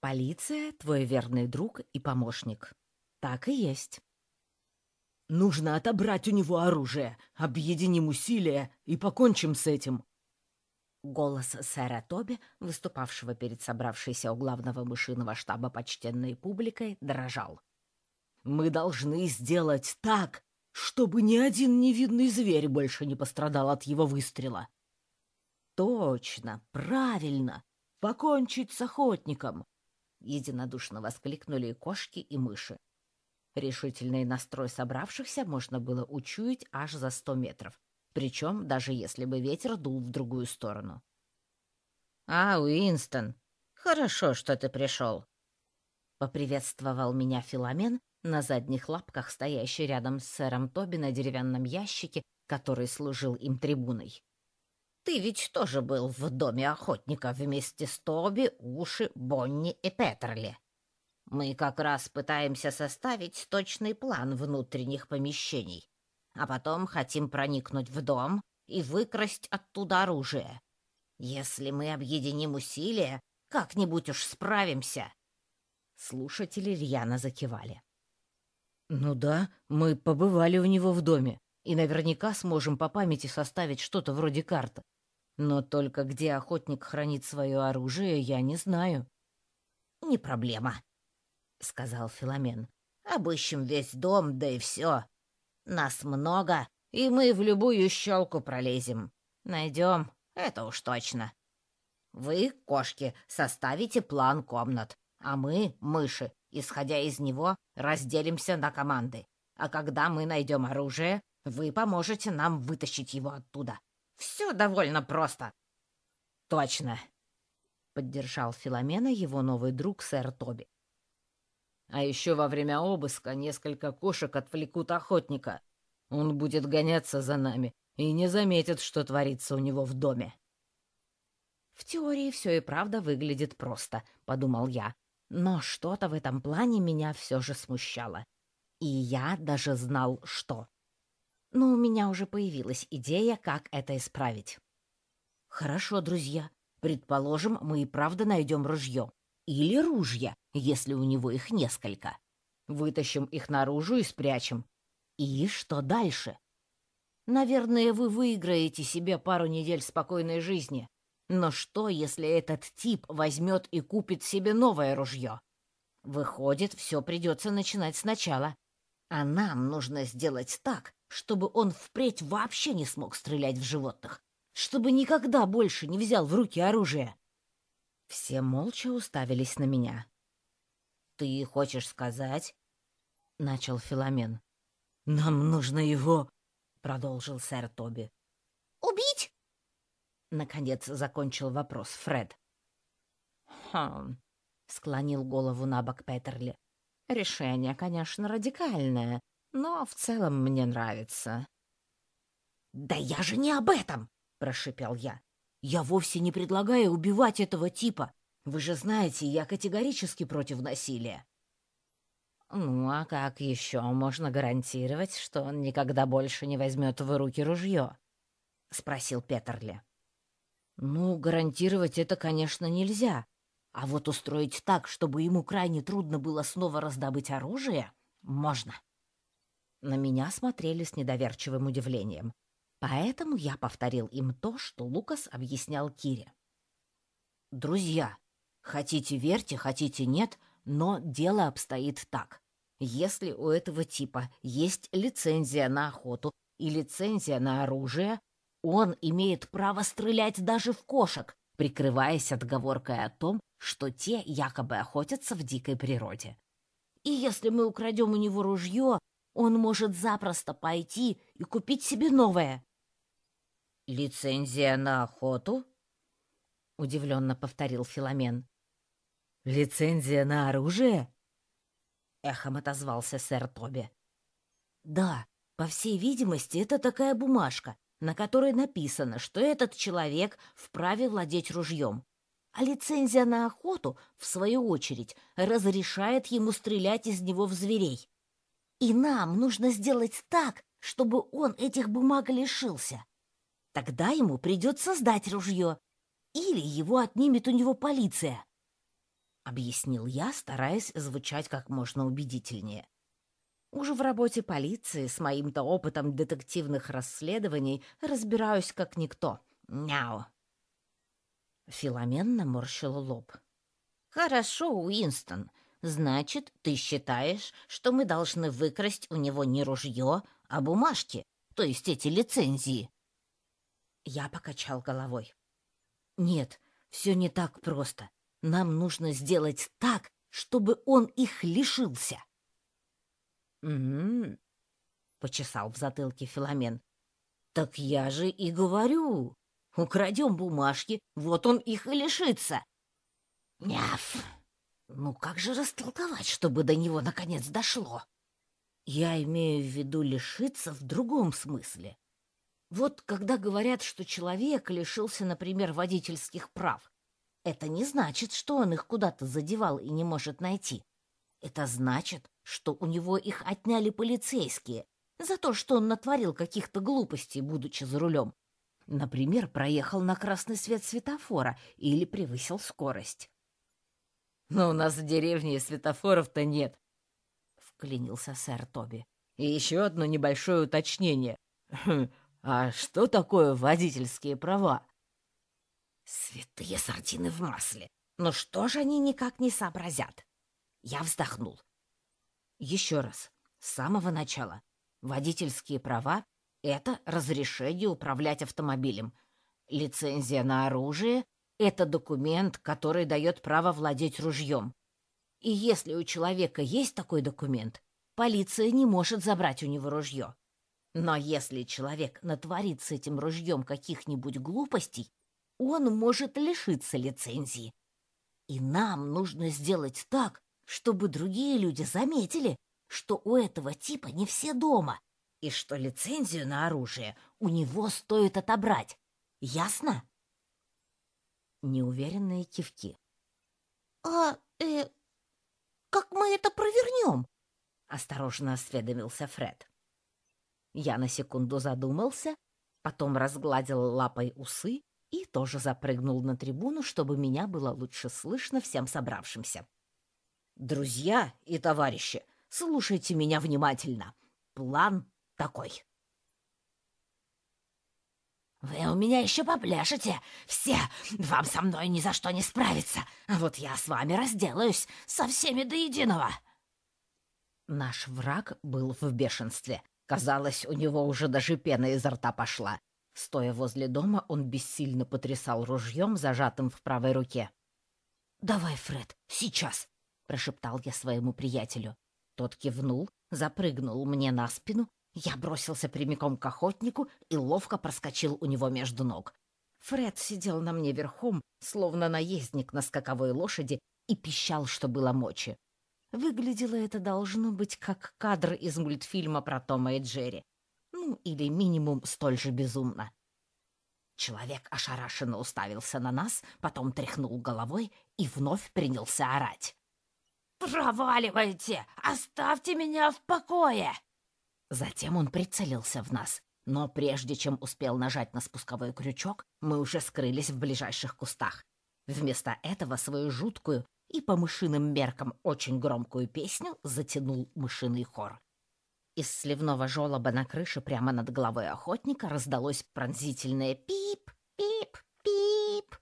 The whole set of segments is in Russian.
Полиция — твой верный друг и помощник. Так и есть. Нужно отобрать у него оружие, объединим усилия и покончим с этим. Голос сэра Тоби, выступавшего перед собравшейся у главного мышиного штаба почтенной публикой, дрожал. «Мы должны сделать так, чтобы ни один невидный зверь больше не пострадал от его выстрела». «Точно, правильно! Покончить с охотником!» Единодушно воскликнули и кошки, и мыши. Решительный настрой собравшихся можно было учуять аж за сто метров, причем даже если бы ветер дул в другую сторону. «А, Уинстон, хорошо, что ты пришел!» Поприветствовал меня Филомен, на задних лапках стоящий рядом с сэром Тоби на деревянном ящике, который служил им трибуной. «Ты ведь тоже был в доме охотника вместе с Тоби, Уши, Бонни и Петерли. Мы как раз пытаемся составить точный план внутренних помещений, а потом хотим проникнуть в дом и выкрасть оттуда оружие. Если мы объединим усилия, как-нибудь уж справимся. Слушатели рьяно закивали. «Ну да, мы побывали у него в доме, и наверняка сможем по памяти составить что-то вроде карты. Но только где охотник хранит свое оружие, я не знаю». «Не проблема», — сказал Филомен. «Обыщем весь дом, да и все. Нас много, и мы в любую щелку пролезем. Найдем, это уж точно. Вы, кошки, составите план комнат, а мы, мыши, исходя из него, разделимся на команды. А когда мы найдем оружие, вы поможете нам вытащить его оттуда. Все довольно просто». «Точно», — поддержал Филомена его новый друг сэр Тоби. А еще во время обыска несколько кошек отвлекут охотника. Он будет гоняться за нами и не заметит, что творится у него в доме. «В теории все и правда выглядит просто», — подумал я. Но что-то в этом плане меня все же смущало. И я даже знал, что. Но у меня уже появилась идея, как это исправить. «Хорошо, друзья. Предположим, мы и правда найдем ружье. Или ружья, если у него их несколько. Вытащим их наружу и спрячем. И что дальше? Наверное, вы выиграете себе пару недель спокойной жизни. Но что, если этот тип возьмет и купит себе новое ружье? Выходит, все придется начинать сначала. А нам нужно сделать так, чтобы он впредь вообще не смог стрелять в животных, чтобы никогда больше не взял в руки оружие. Все молча уставились на меня. «Ты хочешь сказать?» — начал Филомен. «Нам нужно его...» — продолжил сэр Тоби. «Убить?» — наконец закончил вопрос Фред. «Хм...» — склонил голову на бок Петерли. «Решение, конечно, радикальное, но в целом мне нравится». «Да я же не об этом!» — прошипел я. «Я вовсе не предлагаю убивать этого типа. Вы же знаете, я категорически против насилия». «Ну, а как еще можно гарантировать, что он никогда больше не возьмет в руки ружье?» — спросил Петерли. «Ну, гарантировать это, конечно, нельзя. А вот устроить так, чтобы ему крайне трудно было снова раздобыть оружие, можно». На меня смотрели с недоверчивым удивлением. Поэтому я повторил им то, что Лукас объяснял Кире. «Друзья, хотите верьте, хотите нет, но дело обстоит так. Если у этого типа есть лицензия на охоту и лицензия на оружие, он имеет право стрелять даже в кошек, прикрываясь отговоркой о том, что те якобы охотятся в дикой природе. И если мы украдем у него ружье, он может запросто пойти и купить себе новое. «Лицензия на охоту?» — удивленно повторил Филомен. «Лицензия на оружие?» — эхом отозвался сэр Тоби. «Да, по всей видимости, это такая бумажка, на которой написано, что этот человек вправе владеть ружьем. А лицензия на охоту, в свою очередь, разрешает ему стрелять из него в зверей. И нам нужно сделать так, чтобы он этих бумаг лишился. Тогда ему придется сдать ружье, или его отнимет у него полиция. — объяснил я, стараясь звучать как можно убедительнее. Уже в работе полиции с моим-то опытом детективных расследований разбираюсь как никто. Няу. Филомен наморщила лоб. «Хорошо, Уинстон. Значит, ты считаешь, что мы должны выкрасть у него не ружье, а бумажки, то есть эти лицензии?» Я покачал головой. «Нет, все не так просто. Нам нужно сделать так, чтобы он их лишился». «М-м-м», почесал в затылке Филомен. «Так я же и говорю. Украдем бумажки, вот он их и лишится». «Няф! Ну как же растолковать, чтобы до него наконец дошло?» «Я имею в виду лишиться в другом смысле. Вот когда говорят, что человек лишился, например, водительских прав, это не значит, что он их куда-то задевал и не может найти. Это значит, что у него их отняли полицейские за то, что он натворил каких-то глупостей, будучи за рулем. Например, проехал на красный свет светофора или превысил скорость. «Но у нас в деревне светофоров-то нет», — вклинился сэр Тоби. «И еще одно небольшое уточнение. А что такое водительские права?» «Святые сардины в масле! Ну что же они никак не сообразят?» Я вздохнул. Еще раз, с самого начала. Водительские права — это разрешение управлять автомобилем. Лицензия на оружие — это документ, который дает право владеть ружьем. И если у человека есть такой документ, полиция не может забрать у него ружье. Но если человек натворит с этим ружьем каких-нибудь глупостей, он может лишиться лицензии. И нам нужно сделать так, чтобы другие люди заметили, что у этого типа не все дома, и что лицензию на оружие у него стоит отобрать. Ясно? Неуверенные кивки. «А, э, как мы это провернем?» — осторожно осведомился Фред. Я на секунду задумался, потом разгладил лапой усы и тоже запрыгнул на трибуну, чтобы меня было лучше слышно всем собравшимся. Друзья и товарищи, слушайте меня внимательно. План такой. «Вы у меня еще попляшете! Все! Вам со мной ни за что не справиться! А вот я с вами разделаюсь со всеми до единого!» Наш враг был в бешенстве. Казалось, у него уже даже пена изо рта пошла. Стоя возле дома, он бессильно потрясал ружьем, зажатым в правой руке. «Давай, Фред, сейчас! прошептал я своему приятелю. Тот кивнул, запрыгнул мне на спину, я бросился прямиком к охотнику и ловко проскочил у него между ног. Фред сидел на мне верхом, словно наездник на скаковой лошади, и пищал, что было мочи. Выглядело это должно быть как кадр из мультфильма про Тома и Джерри. Ну, или минимум столь же безумно. Человек ошарашенно уставился на нас, потом тряхнул головой и вновь принялся орать. «Проваливайте! Оставьте меня в покое!» Затем он прицелился в нас, но прежде чем успел нажать на спусковой крючок, мы уже скрылись в ближайших кустах. Вместо этого свою жуткую и по мышиным меркам очень громкую песню затянул мышиный хор. Из сливного желоба на крыше прямо над головой охотника раздалось пронзительное «пип, пип, пип».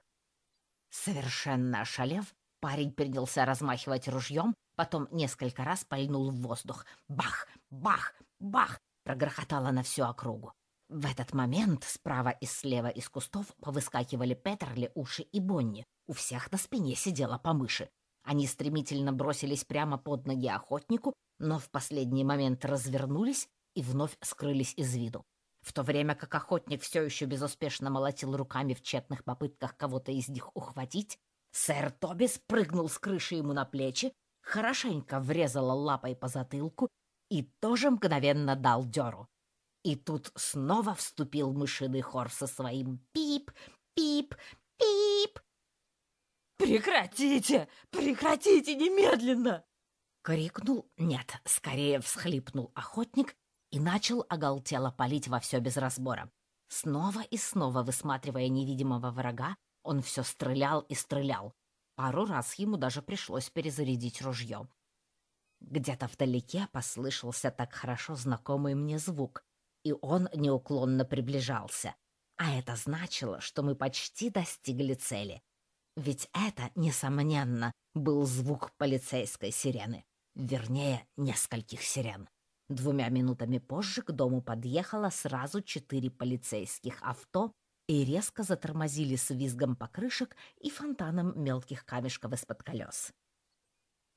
Совершенно ошалев, Парень принялся размахивать ружьем, потом несколько раз пальнул в воздух. Бах! Бах! Бах! Прогрохотало на всю округу. В этот момент справа и слева из кустов повыскакивали Петерли, Уши и Бонни. У всех на спине сидела по мыши. Они стремительно бросились прямо под ноги охотнику, но в последний момент развернулись и вновь скрылись из виду. В то время как охотник все еще безуспешно молотил руками в тщетных попытках кого-то из них ухватить, Сэр Тоби спрыгнул с крыши ему на плечи, хорошенько врезала лапой по затылку и тоже мгновенно дал дёру. И тут снова вступил мышиный хор со своим «пип, пип, пип». «Прекратите! Прекратите немедленно!» Крикнул, нет, скорее всхлипнул охотник и начал оголтело палить во все без разбора. Снова и снова высматривая невидимого врага, он все стрелял и стрелял. Пару раз ему даже пришлось перезарядить ружье. Где-то вдалеке послышался так хорошо знакомый мне звук, и он неуклонно приближался. А это значило, что мы почти достигли цели. Ведь это, несомненно, был звук полицейской сирены. Вернее, нескольких сирен. Двумя минутами позже к дому подъехало сразу четыре полицейских авто и резко затормозили с визгом покрышек и фонтаном мелких камешков из-под колес.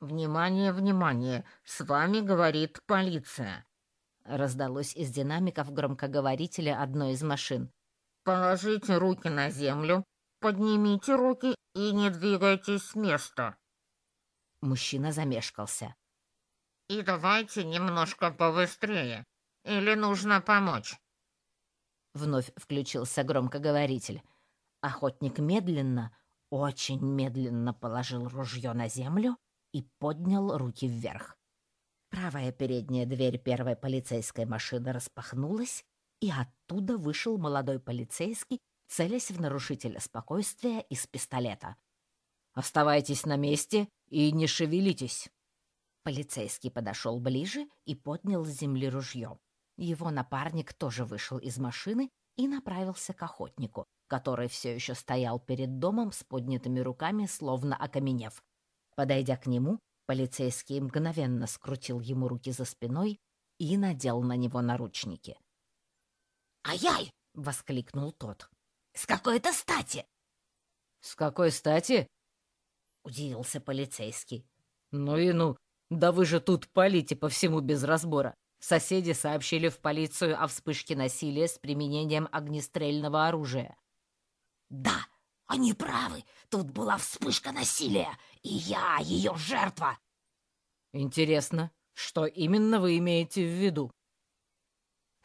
«Внимание, внимание! С вами говорит полиция!» Раздалось из динамиков громкоговорителя одной из машин. «Положите руки на землю, поднимите руки и не двигайтесь с места!» Мужчина замешкался. «И давайте немножко побыстрее, или нужно помочь?» Вновь включился громкоговоритель. Охотник медленно, очень медленно положил ружье на землю и поднял руки вверх. Правая передняя дверь первой полицейской машины распахнулась, и оттуда вышел молодой полицейский, целясь в нарушителя спокойствия из пистолета. «Оставайтесь на месте и не шевелитесь!» Полицейский подошел ближе и поднял с земли ружье. Его напарник тоже вышел из машины и направился к охотнику, который все еще стоял перед домом с поднятыми руками, словно окаменев. Подойдя к нему, полицейский мгновенно скрутил ему руки за спиной и надел на него наручники. «Ай-яй!» — воскликнул тот. «С какой это стати?» «С какой стати?» — удивился полицейский. «Ну и ну, да вы же тут палите по всему без разбора. Соседи сообщили в полицию о вспышке насилия с применением огнестрельного оружия. «Да, они правы. Тут была вспышка насилия, и я ее жертва». «Интересно, что именно вы имеете в виду?»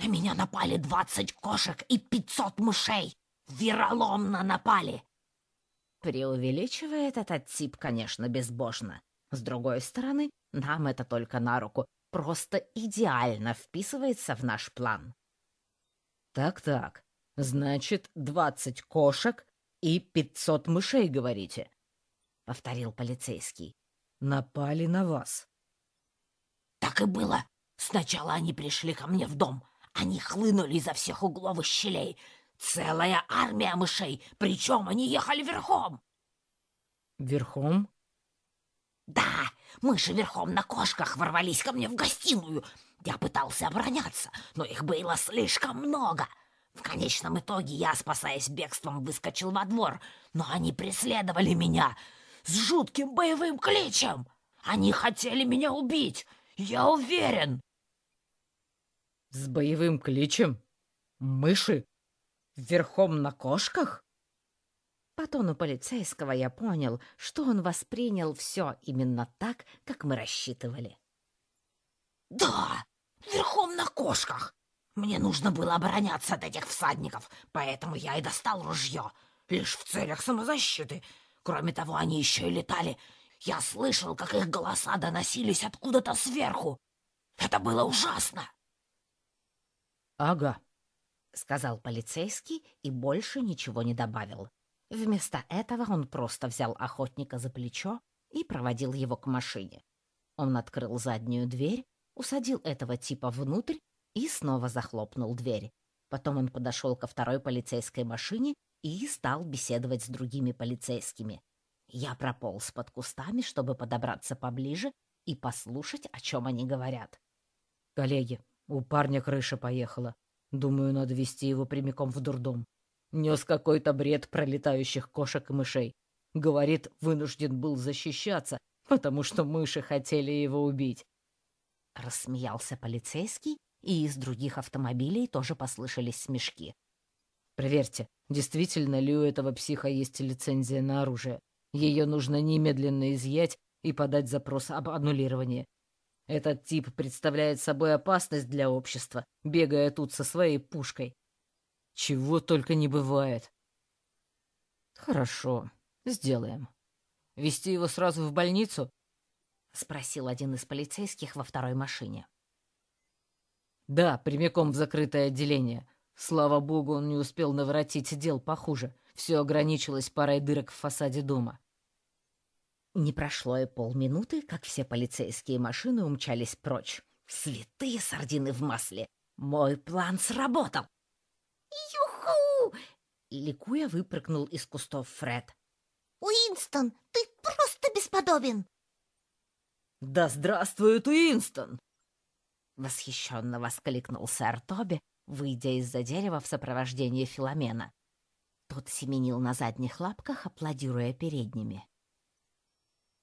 «На меня напали двадцать кошек и пятьсот мышей. Вероломно напали». Преувеличивает этот тип, конечно, безбожно. С другой стороны, нам это только на руку просто идеально вписывается в наш план. Так-так, значит, двадцать кошек и пятьсот мышей, говорите? Повторил полицейский. Напали на вас. Так и было. Сначала они пришли ко мне в дом. Они хлынули изо всех углов и щелей. Целая армия мышей, причем они ехали верхом. Верхом? Да, Мыши верхом на кошках ворвались ко мне в гостиную. Я пытался обороняться, но их было слишком много. В конечном итоге я, спасаясь бегством, выскочил во двор, но они преследовали меня с жутким боевым кличем. Они хотели меня убить, я уверен. С боевым кличем? Мыши? Верхом на кошках? По тону полицейского я понял, что он воспринял все именно так, как мы рассчитывали. «Да, верхом на кошках. Мне нужно было обороняться от этих всадников, поэтому я и достал ружье, лишь в целях самозащиты. Кроме того, они еще и летали. Я слышал, как их голоса доносились откуда-то сверху. Это было ужасно!» «Ага», — сказал полицейский и больше ничего не добавил. Вместо этого он просто взял охотника за плечо и проводил его к машине. Он открыл заднюю дверь, усадил этого типа внутрь и снова захлопнул дверь. Потом он подошел ко второй полицейской машине и стал беседовать с другими полицейскими. Я прополз под кустами, чтобы подобраться поближе и послушать, о чем они говорят. «Коллеги, у парня крыша поехала. Думаю, надо вести его прямиком в дурдом. Нес какой-то бред пролетающих кошек и мышей. Говорит, вынужден был защищаться, потому что мыши хотели его убить. Рассмеялся полицейский, и из других автомобилей тоже послышались смешки. Проверьте, действительно ли у этого психа есть лицензия на оружие. Ее нужно немедленно изъять и подать запрос об аннулировании. Этот тип представляет собой опасность для общества, бегая тут со своей пушкой. Чего только не бывает. Хорошо, сделаем. Вести его сразу в больницу? Спросил один из полицейских во второй машине. Да, прямиком в закрытое отделение. Слава богу, он не успел наворотить дел похуже. Все ограничилось парой дырок в фасаде дома. Не прошло и полминуты, как все полицейские машины умчались прочь. Святые сардины в масле! Мой план сработал! «Юху!» — ликуя выпрыгнул из кустов Фред. «Уинстон, ты просто бесподобен!» «Да здравствует Уинстон!» Восхищенно воскликнул сэр Тоби, выйдя из-за дерева в сопровождении Филомена. Тот семенил на задних лапках, аплодируя передними.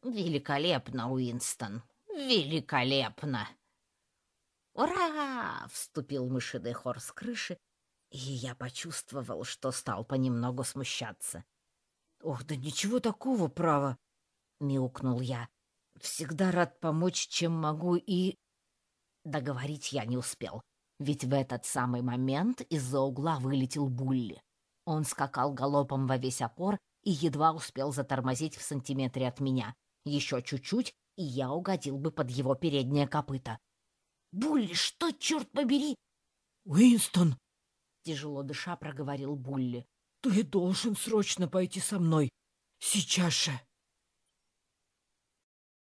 «Великолепно, Уинстон! Великолепно!» «Ура!» — вступил мышиный хор с крыши, и я почувствовал, что стал понемногу смущаться. «Ох, да ничего такого, право!» — мяукнул я. «Всегда рад помочь, чем могу, и...» Договорить я не успел, ведь в этот самый момент из-за угла вылетел Булли. Он скакал галопом во весь опор и едва успел затормозить в сантиметре от меня. Еще чуть-чуть, и я угодил бы под его переднее копыто. «Булли, что, черт побери?» «Уинстон!» — тяжело дыша проговорил Булли. «Ты должен срочно пойти со мной. Сейчас же!»